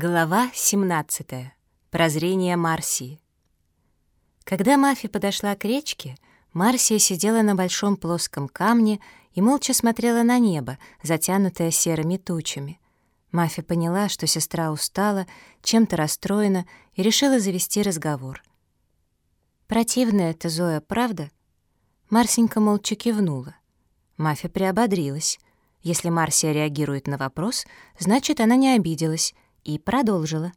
Глава 17. Прозрение Марсии. Когда Мафи подошла к речке, Марсия сидела на большом плоском камне и молча смотрела на небо, затянутое серыми тучами. Мафи поняла, что сестра устала, чем-то расстроена и решила завести разговор. «Противная это, Зоя, правда?» Марсенька молча кивнула. Мафи приободрилась. Если Марсия реагирует на вопрос, значит, она не обиделась — и продолжила.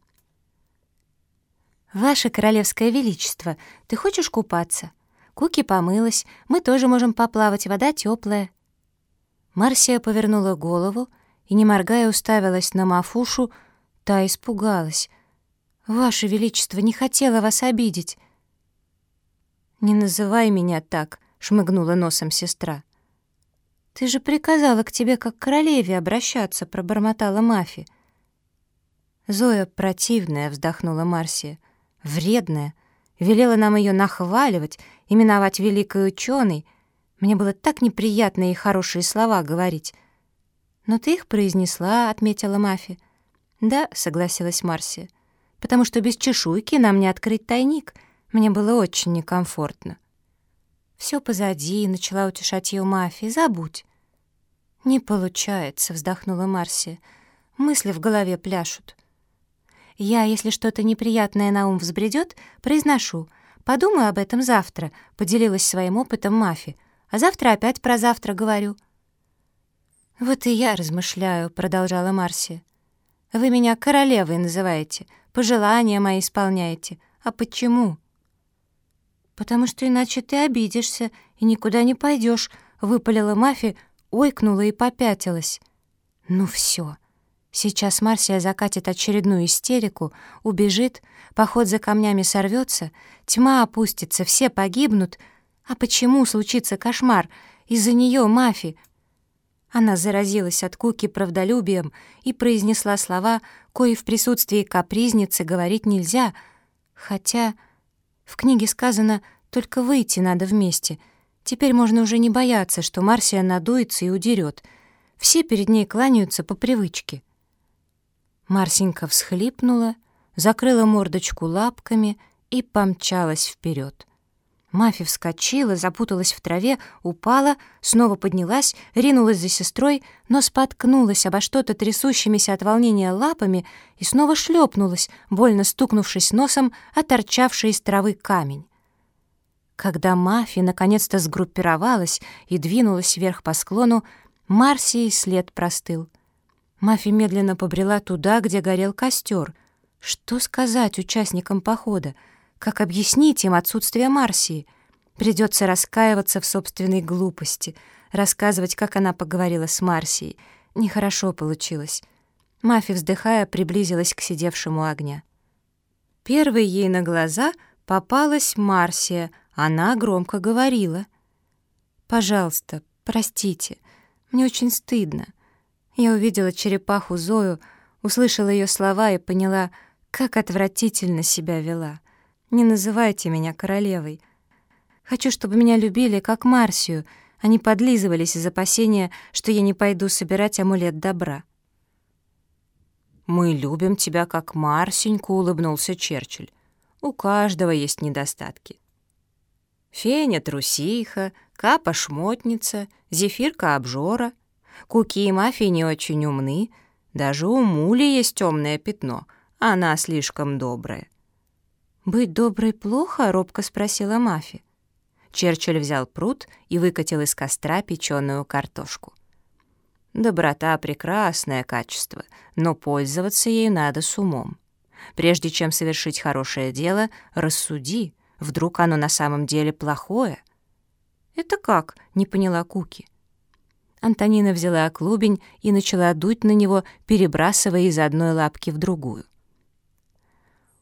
«Ваше Королевское Величество, ты хочешь купаться? Куки помылась, мы тоже можем поплавать, вода теплая. Марсия повернула голову и, не моргая, уставилась на Мафушу, та испугалась. «Ваше Величество, не хотела вас обидеть». «Не называй меня так», — шмыгнула носом сестра. «Ты же приказала к тебе как к королеве обращаться», — пробормотала Мафи. «Зоя противная», — вздохнула Марсия. «Вредная. Велела нам ее нахваливать, именовать великой ученой. Мне было так неприятно ей хорошие слова говорить». «Но ты их произнесла», — отметила Мафи. «Да», — согласилась Марсия, «потому что без чешуйки нам не открыть тайник. Мне было очень некомфортно». «Все позади», — начала утешать ее Мафи, — «забудь». «Не получается», — вздохнула Марсия. «Мысли в голове пляшут». Я, если что-то неприятное на ум взбредет, произношу. Подумаю об этом завтра, поделилась своим опытом Мафи. А завтра опять про завтра говорю. Вот и я размышляю, продолжала Марсия. Вы меня королевой называете, пожелания мои исполняете. А почему? Потому что иначе ты обидишься и никуда не пойдешь, выпалила Мафи, ойкнула и попятилась. Ну все. Сейчас Марсия закатит очередную истерику, убежит, поход за камнями сорвется, тьма опустится, все погибнут. А почему случится кошмар? Из-за нее Мафи. Она заразилась от Куки правдолюбием и произнесла слова, кои в присутствии капризницы говорить нельзя, хотя в книге сказано «только выйти надо вместе». Теперь можно уже не бояться, что Марсия надуется и удерет. Все перед ней кланяются по привычке. Марсенька всхлипнула, закрыла мордочку лапками и помчалась вперед. Мафи вскочила, запуталась в траве, упала, снова поднялась, ринулась за сестрой, но споткнулась обо что-то трясущимися от волнения лапами и снова шлепнулась, больно стукнувшись носом о торчавший из травы камень. Когда Мафи наконец-то сгруппировалась и двинулась вверх по склону, Марсии след простыл — Мафи медленно побрела туда, где горел костер. Что сказать участникам похода? Как объяснить им отсутствие Марсии? Придется раскаиваться в собственной глупости, рассказывать, как она поговорила с Марсией. Нехорошо получилось. Мафи, вздыхая, приблизилась к сидевшему огня. Первой ей на глаза попалась Марсия. Она громко говорила. «Пожалуйста, простите, мне очень стыдно». Я увидела черепаху Зою, услышала ее слова и поняла, как отвратительно себя вела. Не называйте меня королевой. Хочу, чтобы меня любили, как Марсию, не подлизывались из опасения, что я не пойду собирать амулет добра. «Мы любим тебя, как Марсеньку», — улыбнулся Черчилль. «У каждого есть недостатки. Феня — трусиха, Капа — шмотница, Зефирка — обжора — Куки и Мафи не очень умны. Даже у Мули есть темное пятно. Она слишком добрая. «Быть доброй плохо?» — робко спросила Мафи. Черчилль взял пруд и выкатил из костра печеную картошку. Доброта — прекрасное качество, но пользоваться ей надо с умом. Прежде чем совершить хорошее дело, рассуди, вдруг оно на самом деле плохое. «Это как?» — не поняла Куки. Антонина взяла клубень и начала дуть на него, перебрасывая из одной лапки в другую.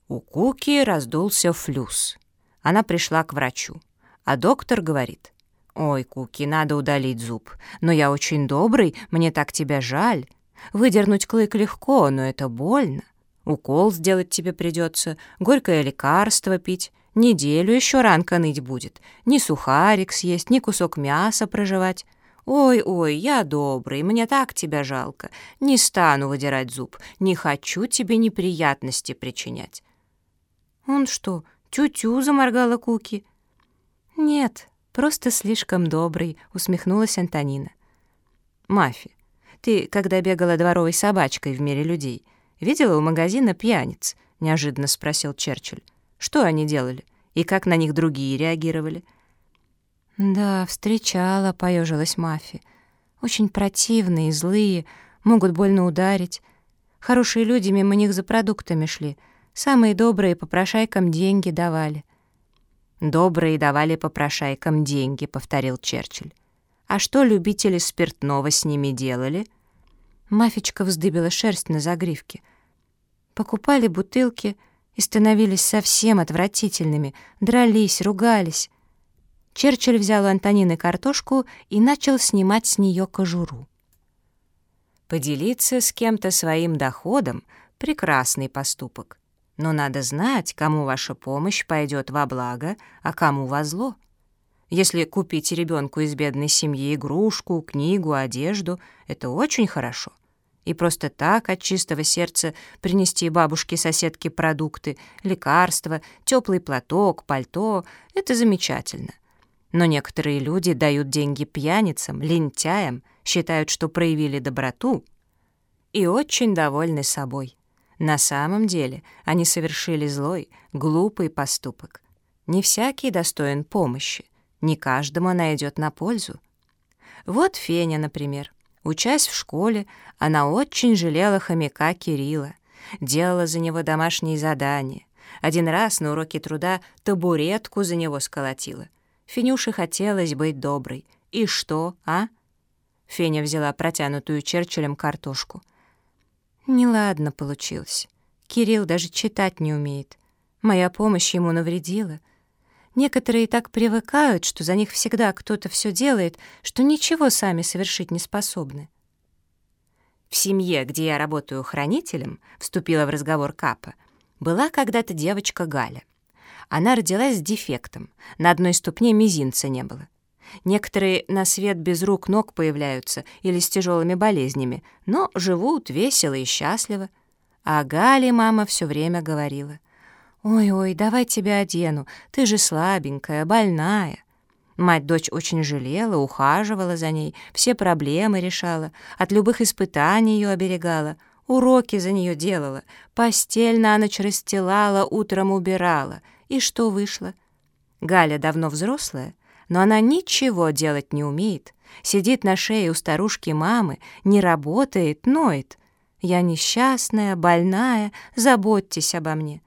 У Куки раздулся флюс. Она пришла к врачу, а доктор говорит, «Ой, Куки, надо удалить зуб, но я очень добрый, мне так тебя жаль. Выдернуть клык легко, но это больно. Укол сделать тебе придется, горькое лекарство пить, неделю еще ранка ныть будет, ни сухарик съесть, ни кусок мяса проживать». «Ой-ой, я добрый, мне так тебя жалко. Не стану выдирать зуб, не хочу тебе неприятности причинять». «Он что, тю-тю?» — заморгала Куки. «Нет, просто слишком добрый», — усмехнулась Антонина. «Мафи, ты, когда бегала дворовой собачкой в мире людей, видела у магазина пьяниц?» — неожиданно спросил Черчилль. «Что они делали? И как на них другие реагировали?» «Да, встречала», — поежилась Мафи. «Очень противные, злые, могут больно ударить. Хорошие люди мимо них за продуктами шли. Самые добрые попрошайкам деньги давали». «Добрые давали попрошайкам деньги», — повторил Черчилль. «А что любители спиртного с ними делали?» Мафичка вздыбила шерсть на загривке. Покупали бутылки и становились совсем отвратительными, дрались, ругались. Черчилль взял у Антонины картошку и начал снимать с нее кожуру. Поделиться с кем-то своим доходом — прекрасный поступок. Но надо знать, кому ваша помощь пойдет во благо, а кому во зло. Если купить ребенку из бедной семьи игрушку, книгу, одежду — это очень хорошо. И просто так от чистого сердца принести бабушке-соседке продукты, лекарства, теплый платок, пальто — это замечательно. Но некоторые люди дают деньги пьяницам, лентяям, считают, что проявили доброту и очень довольны собой. На самом деле они совершили злой, глупый поступок. Не всякий достоин помощи, не каждому она идет на пользу. Вот Феня, например. Учась в школе, она очень жалела хомяка Кирилла, делала за него домашние задания. Один раз на уроке труда табуретку за него сколотила — Фенюше хотелось быть доброй. И что, а? Феня взяла протянутую Черчиллем картошку. Неладно получилось. Кирилл даже читать не умеет. Моя помощь ему навредила. Некоторые так привыкают, что за них всегда кто-то все делает, что ничего сами совершить не способны. В семье, где я работаю хранителем, вступила в разговор Капа, была когда-то девочка Галя. Она родилась с дефектом, на одной ступне мизинца не было. Некоторые на свет без рук ног появляются или с тяжелыми болезнями, но живут весело и счастливо. А Гале мама все время говорила, «Ой-ой, давай тебя одену, ты же слабенькая, больная». Мать дочь очень жалела, ухаживала за ней, все проблемы решала, от любых испытаний ее оберегала, уроки за нее делала, постель на ночь расстилала, утром убирала — и что вышло? Галя давно взрослая, но она ничего делать не умеет, сидит на шее у старушки мамы, не работает, ноет. Я несчастная, больная, заботьтесь обо мне.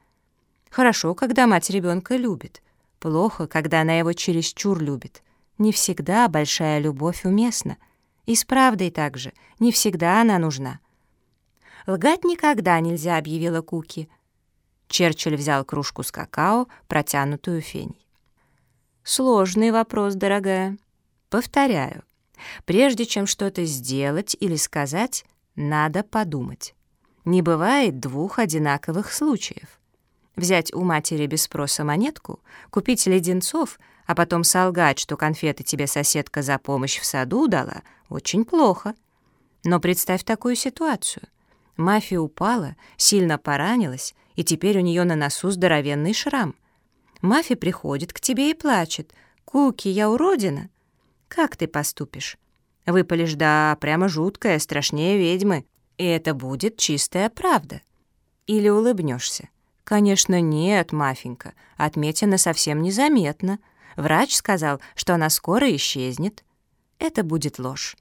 Хорошо, когда мать ребенка любит. Плохо, когда она его чересчур любит. Не всегда большая любовь уместна. И с правдой также, не всегда она нужна. «Лгать никогда нельзя», — объявила Куки. Черчилль взял кружку с какао, протянутую феней. «Сложный вопрос, дорогая. Повторяю. Прежде чем что-то сделать или сказать, надо подумать. Не бывает двух одинаковых случаев. Взять у матери без спроса монетку, купить леденцов, а потом солгать, что конфеты тебе соседка за помощь в саду дала, очень плохо. Но представь такую ситуацию. Мафия упала, сильно поранилась, и теперь у нее на носу здоровенный шрам. Мафи приходит к тебе и плачет. «Куки, я уродина!» «Как ты поступишь?» Выпалишь, да, прямо жуткая, страшнее ведьмы. И это будет чистая правда. Или улыбнешься. Конечно, нет, Мафенька, отметина совсем незаметно. Врач сказал, что она скоро исчезнет. Это будет ложь.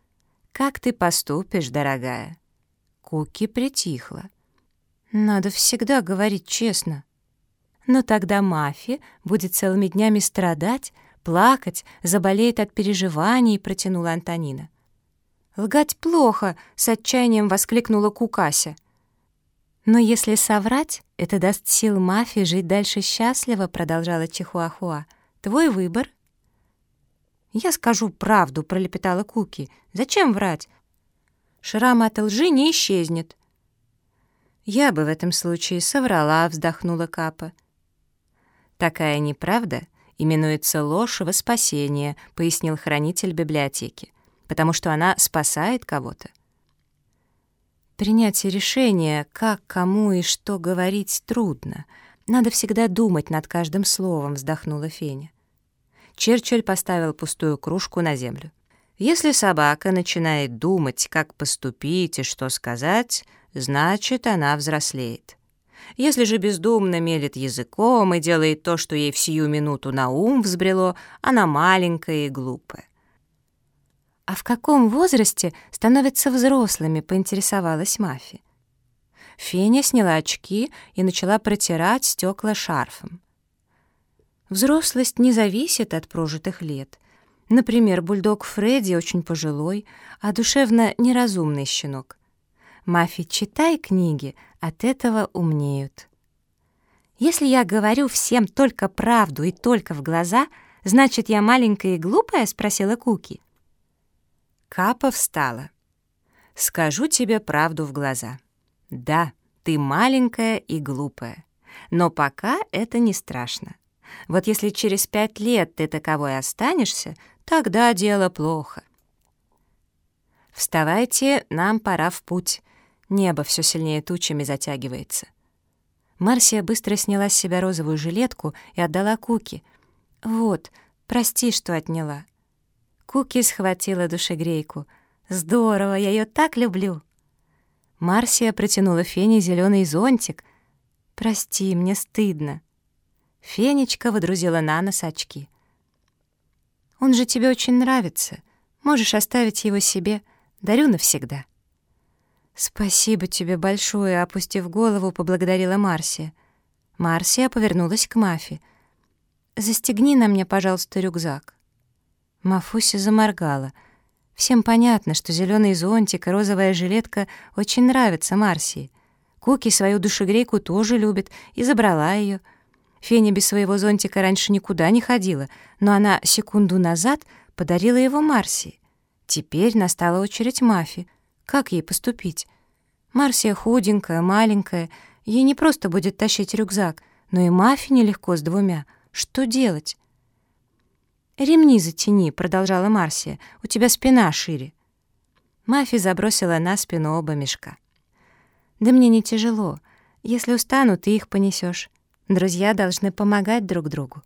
Как ты поступишь, дорогая?» Куки притихла. Надо всегда говорить честно. Но тогда мафия будет целыми днями страдать, плакать, заболеет от переживаний, протянула Антонина. «Лгать плохо!» — с отчаянием воскликнула Кукася. «Но если соврать, это даст сил мафии жить дальше счастливо», — продолжала Чихуахуа. «Твой выбор». «Я скажу правду», — пролепетала Куки. «Зачем врать? Шрам от лжи не исчезнет». «Я бы в этом случае соврала», — вздохнула Капа. «Такая неправда именуется ложь во спасение», — пояснил хранитель библиотеки, потому что она спасает кого-то. Принятие решения, как, кому и что говорить, трудно. Надо всегда думать над каждым словом, вздохнула Феня. Черчилль поставил пустую кружку на землю. Если собака начинает думать, как поступить и что сказать, значит, она взрослеет. Если же бездумно мелет языком и делает то, что ей в сию минуту на ум взбрело, она маленькая и глупая. «А в каком возрасте становятся взрослыми?» — поинтересовалась Мафи. Феня сняла очки и начала протирать стекла шарфом. Взрослость не зависит от прожитых лет. Например, бульдог Фредди очень пожилой, а душевно неразумный щенок. Мафи, читай книги, от этого умнеют. Если я говорю всем только правду и только в глаза, значит, я маленькая и глупая?» — спросила Куки. Капа встала. «Скажу тебе правду в глаза. Да, ты маленькая и глупая. Но пока это не страшно. Вот если через пять лет ты таковой останешься, тогда дело плохо. Вставайте, нам пора в путь. Небо все сильнее тучами затягивается. Марсия быстро сняла с себя розовую жилетку и отдала Куки. «Вот, прости, что отняла». Куки схватила душегрейку. «Здорово, я ее так люблю!» Марсия протянула Фене зеленый зонтик. «Прости, мне стыдно». Фенечка выдрузила на нос очки. «Он же тебе очень нравится. Можешь оставить его себе. Дарю навсегда». «Спасибо тебе большое», — опустив голову, поблагодарила Марсия. Марсия повернулась к Мафи. «Застегни на мне, пожалуйста, рюкзак». Мафуся заморгала. Всем понятно, что зеленый зонтик и розовая жилетка очень нравятся Марсии. Куки свою душегрейку тоже любит и забрала ее. Феня без своего зонтика раньше никуда не ходила, но она секунду назад подарила его Марсии. Теперь настала очередь Мафи. Как ей поступить? Марсия худенькая, маленькая, ей не просто будет тащить рюкзак, но и Мафи нелегко с двумя. Что делать? «Ремни затяни», — продолжала Марсия, — «у тебя спина шире». Мафи забросила на спину оба мешка. «Да мне не тяжело. Если устану, ты их понесешь. Друзья должны помогать друг другу».